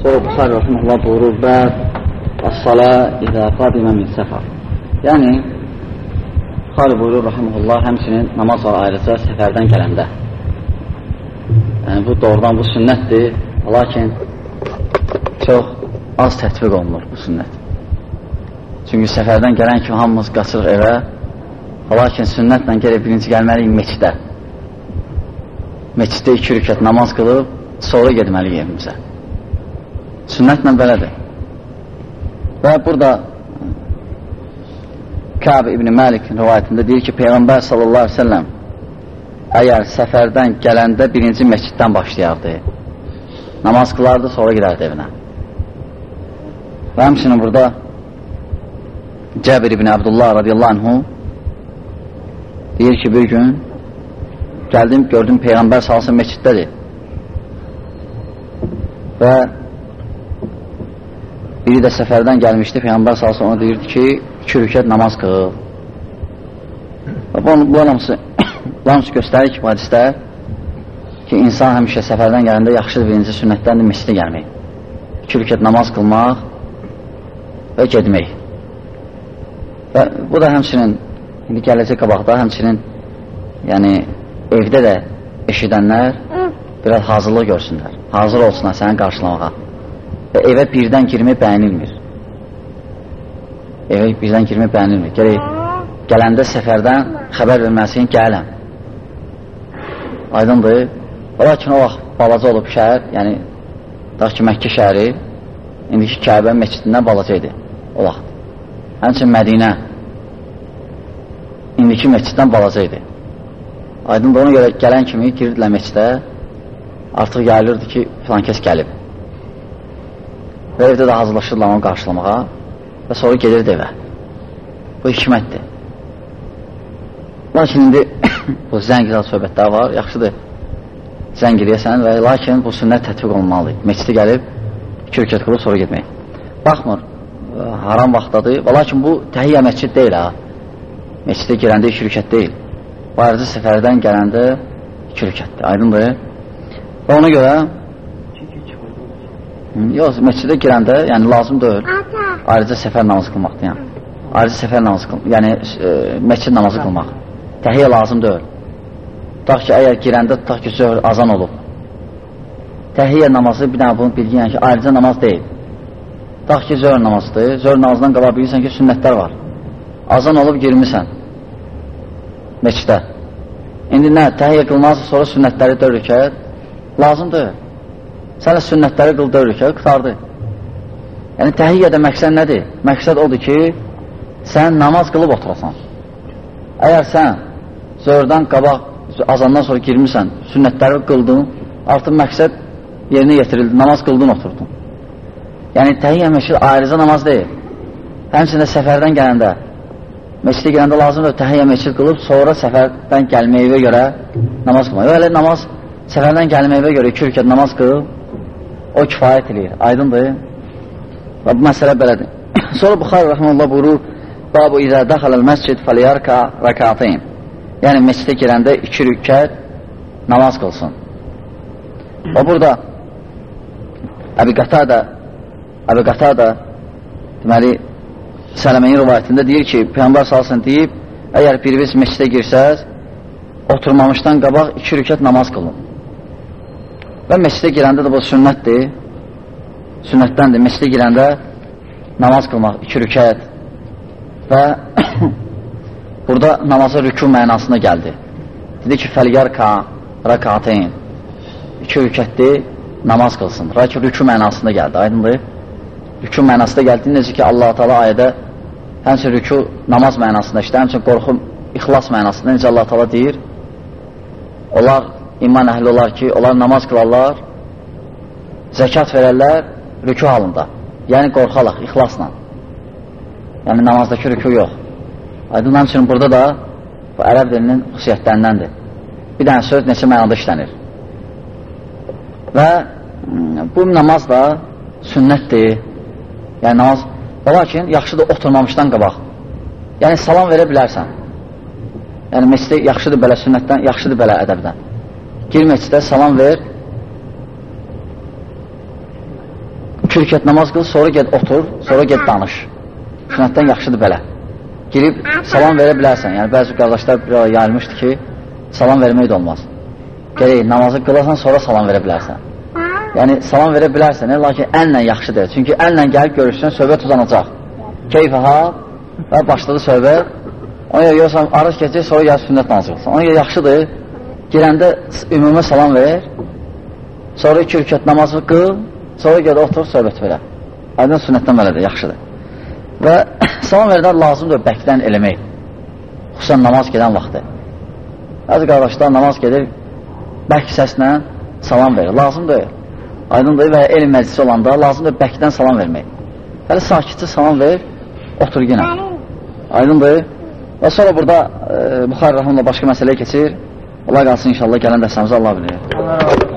Sonra Buxar Rəhməllah buyurur, bəd əs-salə idə qadimə min səfər. Yəni, Buxar buyurur Rəhməllah həmçinin namaz var ayrıca səfərdən gələndə. Yəni, bu doğrudan bu sünnətdir, lakin çox az tətbiq olunur bu sünnət. Çünki səfərdən gələn kimi hamımız qaçırıq evə, lakin sünnətlə gəlib birinci gəlməliyik meçdə. Meçdə iki rükət namaz qılıb, sonra gedməliyik evimizə. Sünnətlə belədir. Və burada Kəb İbn Məlik rivayətində deyir ki, Peyğəmbər sallallahu aleyhi ve sellem əgər səfərdən gələndə birinci məsciddən başlayardı. Namaz qılardı, sonra girərdi evinə. Və həmçinin burada Cəbir ibn Abdullah radiyallahu anhu deyir ki, bir gün gəldim, gördüm Peyğəmbər salsın məsciddədir. Və biri də səfərdən gəlmişdi, Peyğəmbər salsın ona deyirdi ki, iki rükət namaz qıl. Və bu, bu hamısı, bu hamısı göstərir ki, bu hadislər ki, insan həmişə səfərdən gələndə yaxşıdır birinci sünnətdəndir məscidə gəlmək. İki rükət namaz qılmaq və gedmək. Və bu da həmçinin, indi gələcək qabaqda həmçinin, yəni evdə də eşidənlər biraz hazırlıq görsünlər. Hazır olsunlar səni qarşılamağa. Və evə birdən girmək bəyənilmir. Evə birdən girmək bəyənilmir. Gələk, gələndə səfərdən xəbər verməlisin, gələm. Aydındır. Lakin o vaxt balaca olub şəhər, yəni, dax ki, Məkkə şəhəri, indiki Kəbə məscidindən balaca idi o vaxt. Həmçin Mədinə indiki məsciddən balaca idi. Aydın da ona görə gələn kimi girdilər məscidə, artıq yayılırdı ki, filan kəs gəlib. Və evdə də hazırlaşırlar onu qarşılamağa və sonra gelirdi evə. Bu hikmətdir. Lakin indi bu zəngizal söhbətlər var, yaxşıdır zəng eləyəsən və lakin bu sünnət tətbiq olmalıdır. Məscidə gəlib iki rükət qılıb sonra getmək. Baxmır, haram vaxtdadır və lakin bu təhiyyə məscid deyil ha. Məscidə girəndə iki rükət deyil. Bayırcı səfərdən gələndə iki rükətdir, aydındır. Və ona görə yox, məscidə girəndə, yəni lazım deyil, ayrıca səfər namazı qılmaqdır, yəni. Ayrıca səfər namazı qılmaq, yəni e, məscid namazı qılmaq. Təhiyyə lazım deyil. Tutaq ki, əgər girəndə tutaq ki, zöhr azan olub. Təhiyyə namazı, bir dənə bunu bilgin, yəni ki, ayrıca namaz deyil. Tutaq ki, zöhr namazıdır, zöhr namazından qala bilirsən ki, sünnətlər var. Azan olub girmisən meçdə. İndi nə, təhiyyə qılmazsa sonra sünnətləri dör rükət lazımdır. Sənə sünnətləri qıl dör rükət, qıtardı. Yəni, təhiyyədə məqsəd nədir? Məqsəd odur ki, sən namaz qılıb oturasan. Əgər sən zördən qabaq, azandan sonra girmirsən, sünnətləri qıldın, artıq məqsəd yerinə yetirildi, namaz qıldın, oturdun. Yəni, təhiyyə məqsəd ayrıca namaz deyil. Həmçində səfərdən gələndə, Məscidə gələndə lazımdır təhiyyə məscid qılıb, sonra səfərdən gəlməyivə görə namaz qılmaq. Yox, elə namaz səfərdən gəlməyivə görə iki rükət namaz qıl, o kifayət edir. Aydındır. Və bu məsələ belədir. sonra Buxar Rəhməllah buyurur, Babu izə daxaləl məscid fəliyarka rəkatayim. Yəni, məscidə girəndə iki rükət namaz qılsın. Və burada Əbi Qatada Əbi Qatada deməli, Sələməyin rivayətində deyir ki, Peyğəmbər salsın deyib, əgər biriniz məscidə girsəz, oturmamışdan qabaq iki rükət namaz qılın. Və məscidə girəndə də bu sünnətdir, sünnətdəndir, məscidə girəndə namaz qılmaq, iki rükət və burada namaza rükü mənasına gəldi. Dedi ki, fəliyarka rəkateyn, iki rükətdir, namaz qılsın. Rükü mənasında gəldi, aydındır. Rükü mənasında gəldi, necə ki, Allah-u Teala ayədə həmçin rükü namaz mənasında işlə, həmçin qorxu ixlas mənasında, necə Allah-u Teala deyir, onlar iman əhli olar ki, onlar namaz qılarlar, zəkat verərlər rükü halında. Yəni qorxalaq, ixlasla. Yəni namazdakı rükü yox. Aydın həmçinin burada da bu ərəb dilinin xüsusiyyətlərindəndir. Bir dənə söz neçə mənada işlənir. Və bu namaz da sünnətdir. Yəni namaz, lakin yaxşıdır oturmamışdan qabaq. Yəni salam verə bilərsən. Yəni məscidə yaxşıdır belə sünnətdən, yaxşıdır belə ədəbdən. Gir məscidə salam ver. iki rükət namaz qıl, sonra get otur, sonra get danış. Sünnətdən yaxşıdır belə. Girib salam verə bilərsən. Yəni bəzi qardaşlar bir yayılmışdı ki, salam vermək də olmaz. Gərək namazı qılasan, sonra salam verə bilərsən. Yəni salam verə bilərsən, lakin əllə yaxşıdır. Çünki əllə gəlib görüşsən, söhbət uzanacaq. Keyfəha və başladı söhbət. Ona görə görürsən, arız keçir, sonra gəl sünnət namazı qılsan. Ona görə yaxşıdır, girəndə ümumi salam ver, sonra iki rükət namazı qıl, sonra gəl otur, söhbət verə. Aydın sünnətdən belədir, yaxşıdır. Və salam verdən lazımdır bəkdən eləmək. Xüsusən namaz gedən vaxtı. Bəzi qardaşlar namaz gedir, bək səslə salam verir. Lazımdır. Aydındır və elm məclisi olanda lazımdır bəkdən salam vermək. Hələ sakitcə salam ver, otur yenə. Aydındır. Və sonra burada e, Buxar Rəhmanla başqa məsələyə keçir. Allah qalsın inşallah gələn dəstəmizə Allah bilir.